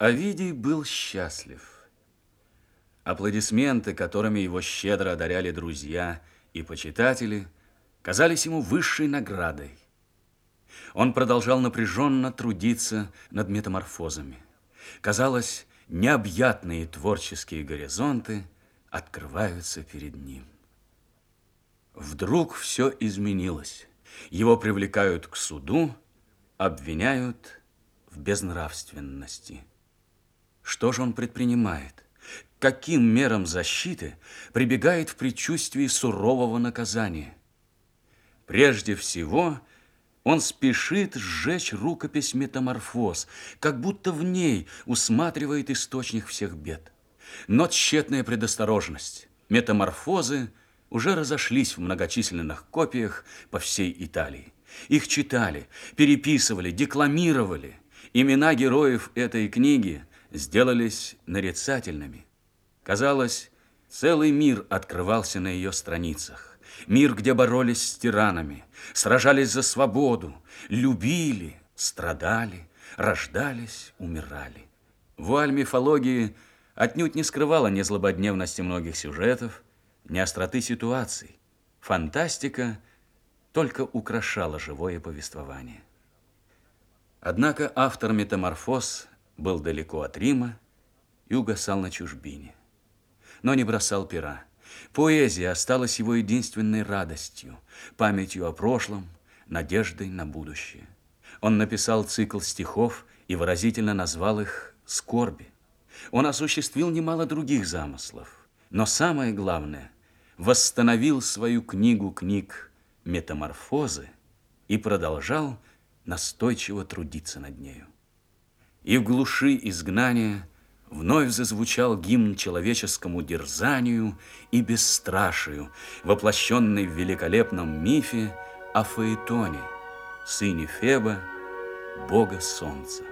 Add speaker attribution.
Speaker 1: Овидий был счастлив. Аплодисменты, которыми его щедро одаряли друзья и почитатели, казались ему высшей наградой. Он продолжал напряженно трудиться над метаморфозами. Казалось, необъятные творческие горизонты открываются перед ним. Вдруг все изменилось. Его привлекают к суду, обвиняют в безнравственности. Что же он предпринимает? Каким мерам защиты прибегает в предчувствии сурового наказания? Прежде всего, он спешит сжечь рукопись «Метаморфоз», как будто в ней усматривает источник всех бед. Но тщетная предосторожность. Метаморфозы уже разошлись в многочисленных копиях по всей Италии. Их читали, переписывали, декламировали. Имена героев этой книги сделались нарицательными. Казалось, целый мир открывался на ее страницах. Мир, где боролись с тиранами, сражались за свободу, любили, страдали, рождались, умирали. Вуаль мифологии отнюдь не скрывала ни злободневности многих сюжетов, ни остроты ситуаций. Фантастика только украшала живое повествование. Однако автор «Метаморфоз» был далеко от Рима и угасал на чужбине. Но не бросал пера. Поэзия осталась его единственной радостью, памятью о прошлом, надеждой на будущее. Он написал цикл стихов и выразительно назвал их «Скорби». Он осуществил немало других замыслов, но самое главное – восстановил свою книгу книг «Метаморфозы» и продолжал настойчиво трудиться над нею. И в глуши изгнания вновь зазвучал гимн человеческому дерзанию и бесстрашию, воплощенный в великолепном мифе о Фаэтоне, сыне Феба, бога солнца.